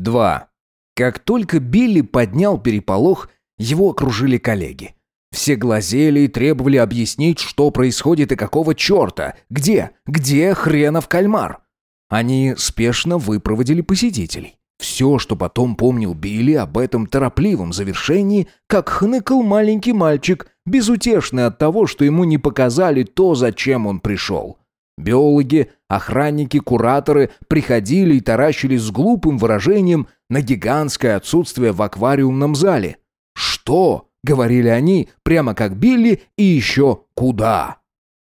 2. Как только Билли поднял переполох, его окружили коллеги. Все глазели и требовали объяснить, что происходит и какого черта. Где? Где хренов кальмар? Они спешно выпроводили посетителей. Все, что потом помнил Билли об этом торопливом завершении, как хныкал маленький мальчик, безутешный от того, что ему не показали то, зачем он пришел. Биологи, охранники, кураторы приходили и таращились с глупым выражением на гигантское отсутствие в аквариумном зале. «Что?» — говорили они, прямо как Билли, и еще «куда?».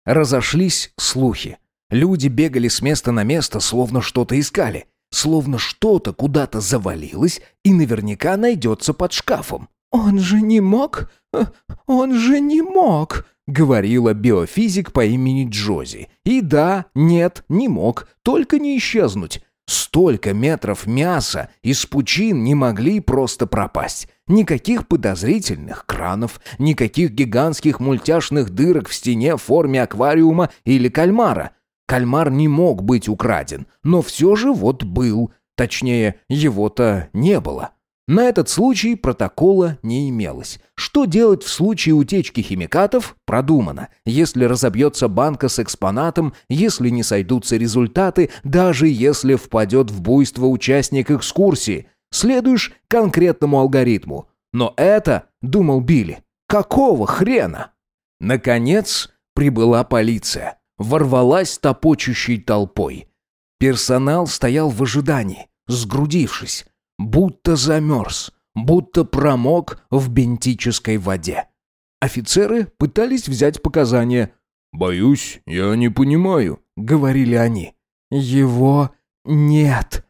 Разошлись слухи. Люди бегали с места на место, словно что-то искали. Словно что-то куда-то завалилось и наверняка найдется под шкафом. «Он же не мог? Э, он же не мог!» — говорила биофизик по имени Джози. И да, нет, не мог, только не исчезнуть. Столько метров мяса из пучин не могли просто пропасть. Никаких подозрительных кранов, никаких гигантских мультяшных дырок в стене в форме аквариума или кальмара. Кальмар не мог быть украден, но все же вот был. Точнее, его-то не было. На этот случай протокола не имелось. Что делать в случае утечки химикатов, продумано. Если разобьется банка с экспонатом, если не сойдутся результаты, даже если впадет в буйство участник экскурсии. Следуешь конкретному алгоритму. Но это, думал Билли, какого хрена? Наконец прибыла полиция. Ворвалась топочущей толпой. Персонал стоял в ожидании, сгрудившись будто замерз, будто промок в бентической воде. Офицеры пытались взять показания. «Боюсь, я не понимаю», — говорили они. «Его нет».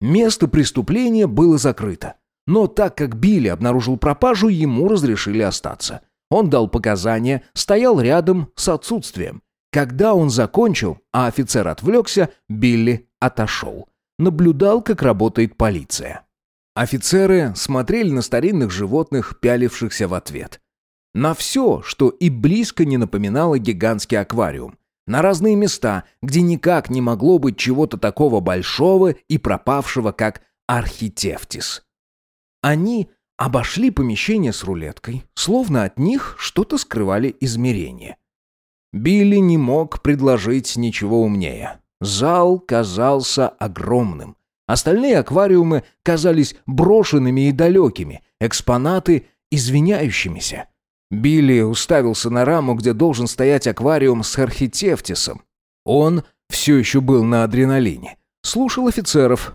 Место преступления было закрыто. Но так как Билли обнаружил пропажу, ему разрешили остаться. Он дал показания, стоял рядом с отсутствием. Когда он закончил, а офицер отвлекся, Билли отошел наблюдал, как работает полиция. Офицеры смотрели на старинных животных, пялившихся в ответ. На все, что и близко не напоминало гигантский аквариум. На разные места, где никак не могло быть чего-то такого большого и пропавшего, как архитефтис. Они обошли помещение с рулеткой, словно от них что-то скрывали измерения. Билли не мог предложить ничего умнее. Зал казался огромным. Остальные аквариумы казались брошенными и далекими, экспонаты извиняющимися. Билли уставился на раму, где должен стоять аквариум с архитефтисом. Он все еще был на адреналине. Слушал офицеров.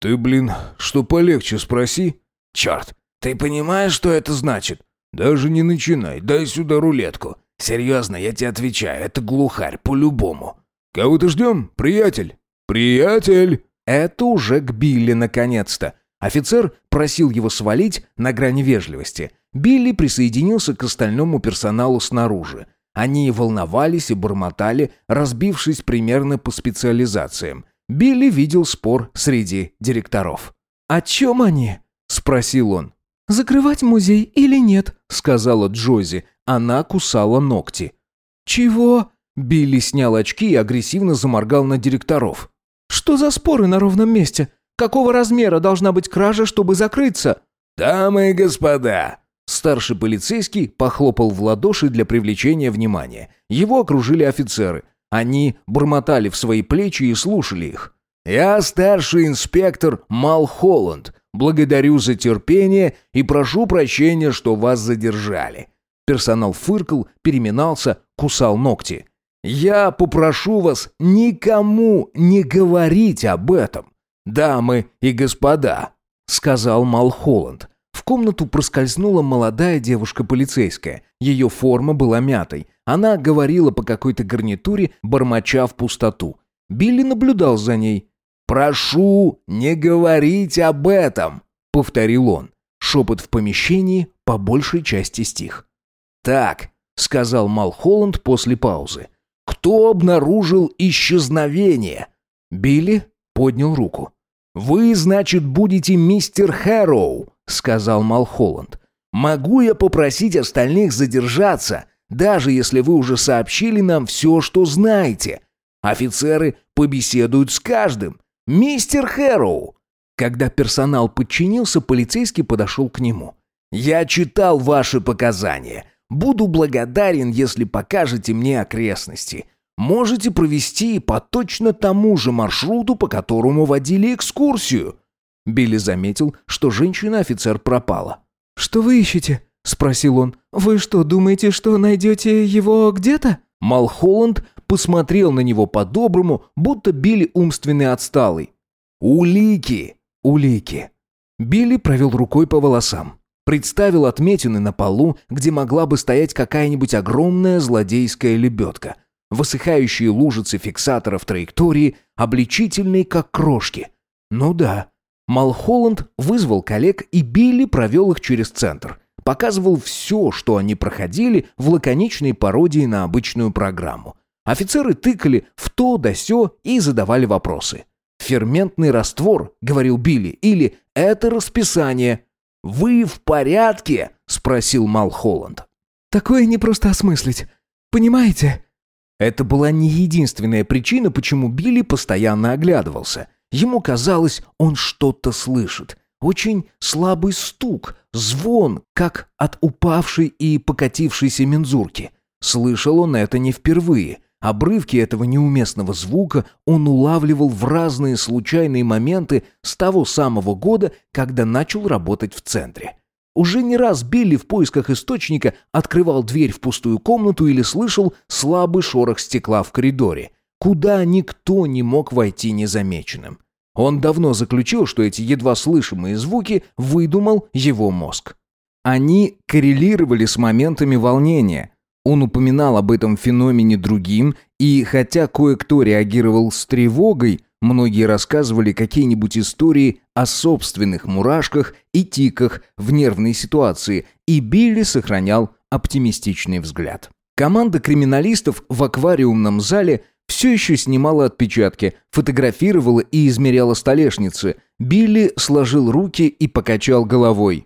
«Ты, блин, что полегче спроси?» «Черт, ты понимаешь, что это значит?» «Даже не начинай, дай сюда рулетку. Серьезно, я тебе отвечаю, это глухарь, по-любому». «Кого-то ждем, приятель?» «Приятель!» Это уже к Билли наконец-то. Офицер просил его свалить на грани вежливости. Билли присоединился к остальному персоналу снаружи. Они волновались и бормотали, разбившись примерно по специализациям. Билли видел спор среди директоров. «О чем они?» – спросил он. «Закрывать музей или нет?» – сказала Джози. Она кусала ногти. «Чего?» Билли снял очки и агрессивно заморгал на директоров. «Что за споры на ровном месте? Какого размера должна быть кража, чтобы закрыться?» «Дамы и господа!» Старший полицейский похлопал в ладоши для привлечения внимания. Его окружили офицеры. Они бормотали в свои плечи и слушали их. «Я старший инспектор Мал Холланд. Благодарю за терпение и прошу прощения, что вас задержали». Персонал фыркал, переминался, кусал ногти. Я попрошу вас никому не говорить об этом, дамы и господа», — сказал Малхолланд. В комнату проскользнула молодая девушка-полицейская. Ее форма была мятой. Она говорила по какой-то гарнитуре, бормоча в пустоту. Билли наблюдал за ней. «Прошу не говорить об этом», — повторил он. Шепот в помещении по большей части стих. «Так», — сказал Малхолланд после паузы. Кто обнаружил исчезновение? Билли поднял руку. Вы, значит, будете мистер Хэроу, сказал Малхолланд. Могу я попросить остальных задержаться, даже если вы уже сообщили нам все, что знаете? Офицеры побеседуют с каждым. Мистер Хэроу. Когда персонал подчинился, полицейский подошел к нему. «Я читал ваши показания. Буду благодарен, если покажете мне окрестности. Можете провести по точно тому же маршруту, по которому водили экскурсию». Билли заметил, что женщина-офицер пропала. «Что вы ищете?» – спросил он. «Вы что, думаете, что найдете его где-то?» Малхолланд посмотрел на него по-доброму, будто Билли умственный отсталый. «Улики! Улики!» Билли провел рукой по волосам. Представил отметины на полу, где могла бы стоять какая-нибудь огромная злодейская лебедка. Высыхающие лужицы фиксаторов траектории, обличительные как крошки. Ну да. Малхолланд вызвал коллег, и Билли провел их через центр. Показывал все, что они проходили в лаконичной пародии на обычную программу. Офицеры тыкали в то да сё и задавали вопросы. «Ферментный раствор», — говорил Билли, или «это расписание», «Вы в порядке?» — спросил Малхолланд. «Такое не просто осмыслить. Понимаете?» Это была не единственная причина, почему Билли постоянно оглядывался. Ему казалось, он что-то слышит. Очень слабый стук, звон, как от упавшей и покатившейся мензурки. Слышал он это не впервые. Обрывки этого неуместного звука он улавливал в разные случайные моменты с того самого года, когда начал работать в центре. Уже не раз Билли в поисках источника открывал дверь в пустую комнату или слышал слабый шорох стекла в коридоре, куда никто не мог войти незамеченным. Он давно заключил, что эти едва слышимые звуки выдумал его мозг. Они коррелировали с моментами волнения, он упоминал об этом феномене другим, и хотя кое-кто реагировал с тревогой, многие рассказывали какие-нибудь истории о собственных мурашках и тиках в нервной ситуации, и Билли сохранял оптимистичный взгляд. Команда криминалистов в аквариумном зале все еще снимала отпечатки, фотографировала и измеряла столешницы. Билли сложил руки и покачал головой.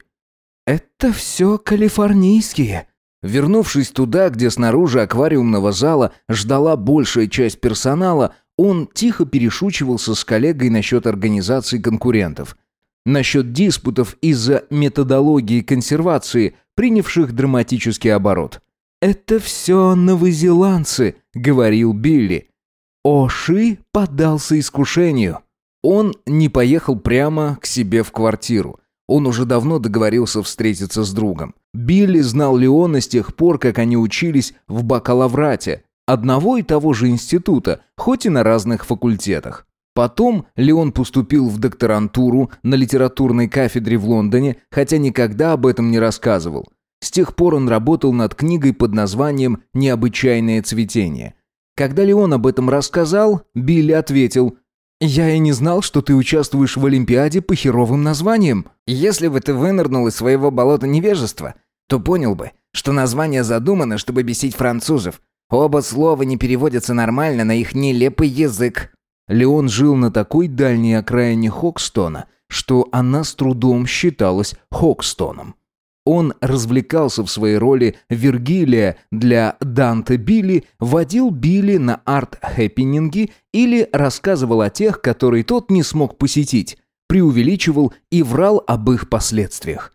«Это все калифорнийские», Вернувшись туда, где снаружи аквариумного зала ждала большая часть персонала, он тихо перешучивался с коллегой насчет организации конкурентов. Насчет диспутов из-за методологии консервации, принявших драматический оборот. «Это все новозеландцы», — говорил Билли. Оши поддался искушению. Он не поехал прямо к себе в квартиру. Он уже давно договорился встретиться с другом. Билли знал Леона с тех пор, как они учились в бакалаврате, одного и того же института, хоть и на разных факультетах. Потом Леон поступил в докторантуру на литературной кафедре в Лондоне, хотя никогда об этом не рассказывал. С тех пор он работал над книгой под названием «Необычайное цветение». Когда Леон об этом рассказал, Билли ответил «Я и не знал, что ты участвуешь в Олимпиаде по херовым названиям. Если бы ты вынырнул из своего болота невежества, то понял бы, что название задумано, чтобы бесить французов. Оба слова не переводятся нормально на их нелепый язык». Леон жил на такой дальней окраине Хокстона, что она с трудом считалась Хокстоном. Он развлекался в своей роли Вергилия для Данте Билли, водил Билли на арт-хэппининги или рассказывал о тех, которые тот не смог посетить, преувеличивал и врал об их последствиях.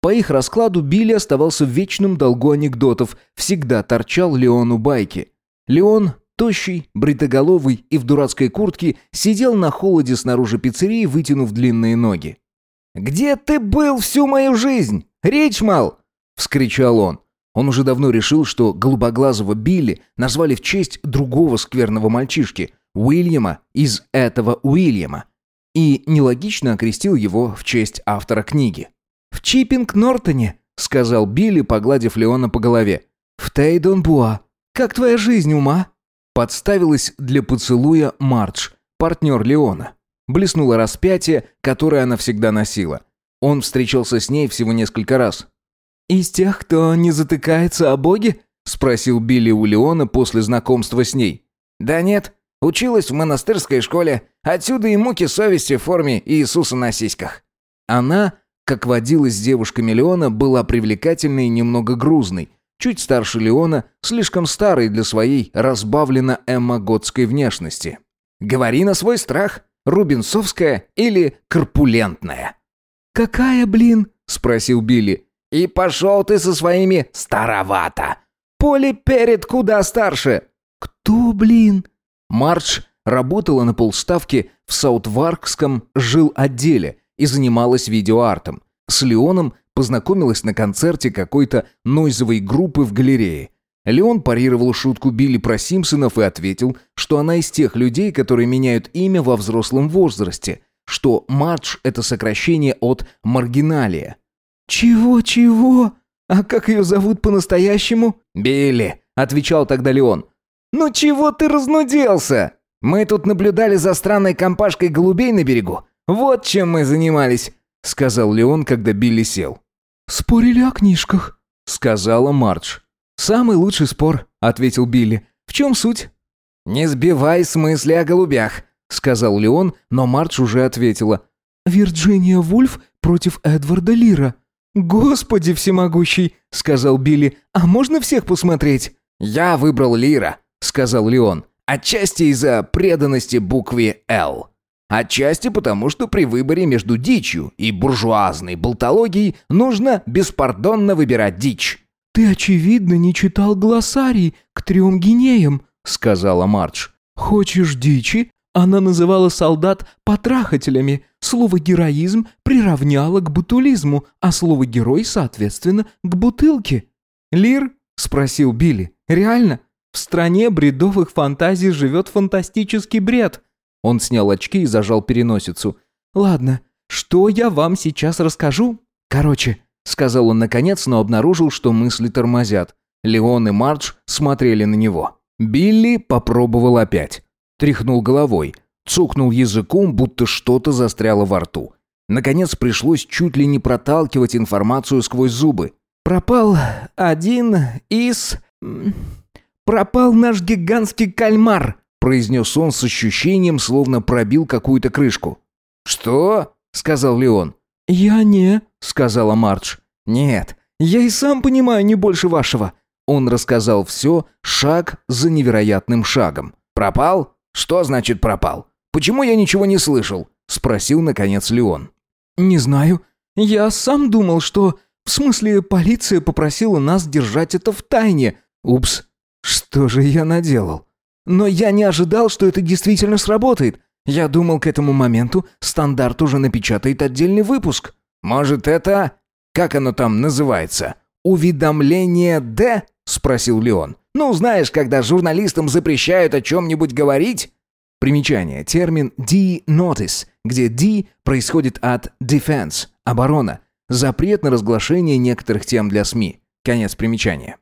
По их раскладу Билли оставался в вечном долгу анекдотов, всегда торчал Леону байки. Леон, тощий, бритоголовый и в дурацкой куртке, сидел на холоде снаружи пиццерии, вытянув длинные ноги. «Где ты был всю мою жизнь? Ричмал!» — вскричал он. Он уже давно решил, что голубоглазого Билли назвали в честь другого скверного мальчишки, Уильяма из этого Уильяма, и нелогично окрестил его в честь автора книги. «В Чиппинг-Нортоне», — сказал Билли, погладив Леона по голове. «В Тейдон-Буа. Как твоя жизнь, ума?» Подставилась для поцелуя Мардж, партнер Леона. Блеснуло распятие, которое она всегда носила. Он встречался с ней всего несколько раз. «Из тех, кто не затыкается о Боге?» — спросил Билли у Леона после знакомства с ней. «Да нет, училась в монастырской школе. Отсюда и муки совести в форме Иисуса на сиськах». Она, как водилась с девушками Леона, была привлекательной и немного грузной. Чуть старше Леона, слишком старой для своей разбавленно эммаготской внешности. «Говори на свой страх. Рубинсовская или корпулентная?» «Какая, блин?» – спросил Билли. «И пошел ты со своими старовато. Поле перед куда старше». «Кто, блин?» Марч работала на полставки в Саутваркском жил отделе и занималась видеоартом. С Леоном познакомилась на концерте какой-то нойзовой группы в галерее. Леон парировал шутку Билли про Симпсонов и ответил, что она из тех людей, которые меняют имя во взрослом возрасте, что «Мадж» — это сокращение от «маргиналия». «Чего-чего? А как ее зовут по-настоящему?» «Билли», — отвечал тогда Леон. «Ну чего ты разнуделся? Мы тут наблюдали за странной компашкой голубей на берегу. Вот чем мы занимались», — сказал Леон, когда Билли сел. «Спорили о книжках», — сказала Мардж. «Самый лучший спор», — ответил Билли. «В чем суть?» «Не сбивай с мысли о голубях», — сказал Леон, но Мардж уже ответила. «Вирджиния Вульф против Эдварда Лира». «Господи всемогущий», — сказал Билли. «А можно всех посмотреть?» «Я выбрал Лира», — сказал Леон. «Отчасти из-за преданности букве «Л». Отчасти потому, что при выборе между дичью и буржуазной болтологией нужно беспардонно выбирать дичь. «Ты, очевидно, не читал глоссарий к трем гинеям», — сказала Мардж. «Хочешь дичи?» Она называла солдат потрахателями. Слово «героизм» приравняла к бутулизму, а слово «герой», соответственно, к бутылке. «Лир?» — спросил Билли. «Реально? В стране бредовых фантазий живет фантастический бред». Он снял очки и зажал переносицу. «Ладно, что я вам сейчас расскажу? Короче, сказал он наконец, но обнаружил, что мысли тормозят. Леон и Мардж смотрели на него. Билли попробовал опять. Тряхнул головой, цукнул языком, будто что-то застряло во рту. Наконец пришлось чуть ли не проталкивать информацию сквозь зубы. «Пропал один из... пропал наш гигантский кальмар», произнес он с ощущением, словно пробил какую-то крышку. «Что?» — сказал Леон. «Я не», — сказала Мардж. «Нет, я и сам понимаю не больше вашего». Он рассказал все, шаг за невероятным шагом. «Пропал? Что значит пропал? Почему я ничего не слышал?» — спросил, наконец, Леон. «Не знаю. Я сам думал, что... В смысле, полиция попросила нас держать это в тайне. Упс, что же я наделал? Но я не ожидал, что это действительно сработает. Я думал, к этому моменту стандарт уже напечатает отдельный выпуск. Может, это... Как оно там называется? «Уведомление Д?» — спросил Леон. «Ну, знаешь, когда журналистам запрещают о чем-нибудь говорить?» Примечание. Термин «D-Notice», где «D» происходит от «Defense» — оборона. Запрет на разглашение некоторых тем для СМИ. Конец примечания.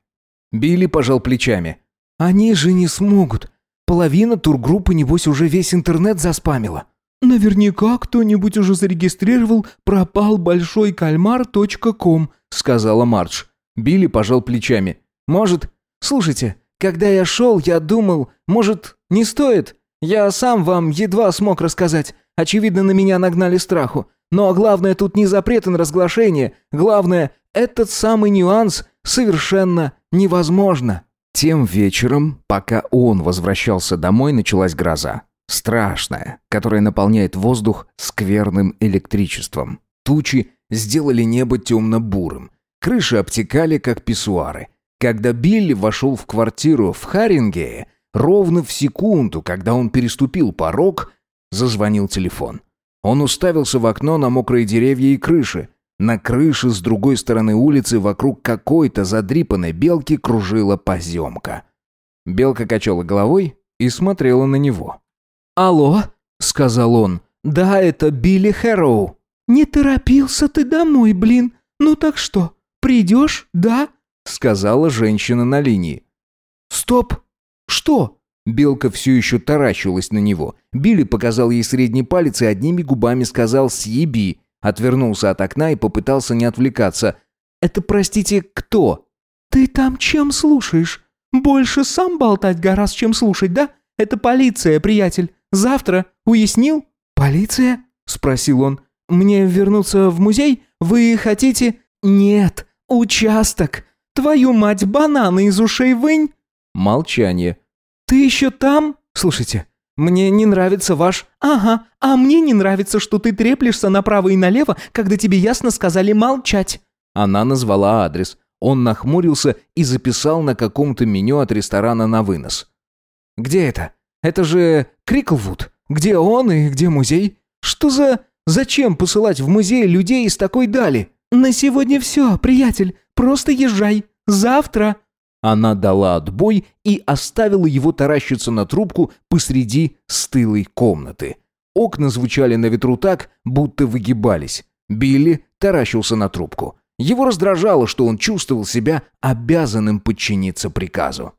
Билли пожал плечами. «Они же не смогут. Половина тургруппы, небось, уже весь интернет заспамила. Наверняка кто-нибудь уже зарегистрировал пропал большой кальмар.ком, сказала Мардж. Билли пожал плечами. Может, слушайте, когда я шел, я думал, может, не стоит? Я сам вам едва смог рассказать. Очевидно, на меня нагнали страху. Но главное тут не запрет на разглашение. Главное, этот самый нюанс совершенно невозможно. Тем вечером, пока он возвращался домой, началась гроза. Страшная, которая наполняет воздух скверным электричеством. Тучи сделали небо темно-бурым. Крыши обтекали, как писсуары. Когда Билли вошел в квартиру в Харингее, ровно в секунду, когда он переступил порог, зазвонил телефон. Он уставился в окно на мокрые деревья и крыши. На крыше с другой стороны улицы вокруг какой-то задрипанной белки кружила поземка. Белка качала головой и смотрела на него. «Алло», — сказал он. «Да, это Билли Хэроу». «Не торопился ты домой, блин. Ну так что, придешь, да?» — сказала женщина на линии. «Стоп! Что?» Белка все еще таращилась на него. Билли показал ей средний палец и одними губами сказал «Съеби», Отвернулся от окна и попытался не отвлекаться. «Это, простите, кто?» «Ты там чем слушаешь? Больше сам болтать гораздо, чем слушать, да? Это полиция, приятель. Завтра. Уяснил?» «Полиция?» — спросил он. «Мне вернуться в музей? Вы хотите...» «Нет, участок. Твою мать, бананы из ушей вынь!» Молчание. «Ты еще там? Слушайте, Мне не нравится ваш... Ага, а мне не нравится, что ты треплешься направо и налево, когда тебе ясно сказали молчать. Она назвала адрес. Он нахмурился и записал на каком-то меню от ресторана на вынос. «Где это? Это же Криклвуд. Где он и где музей? Что за... Зачем посылать в музей людей из такой дали?» «На сегодня все, приятель. Просто езжай. Завтра...» Она дала отбой и оставила его таращиться на трубку посреди стылой комнаты. Окна звучали на ветру так, будто выгибались. Билли таращился на трубку. Его раздражало, что он чувствовал себя обязанным подчиниться приказу.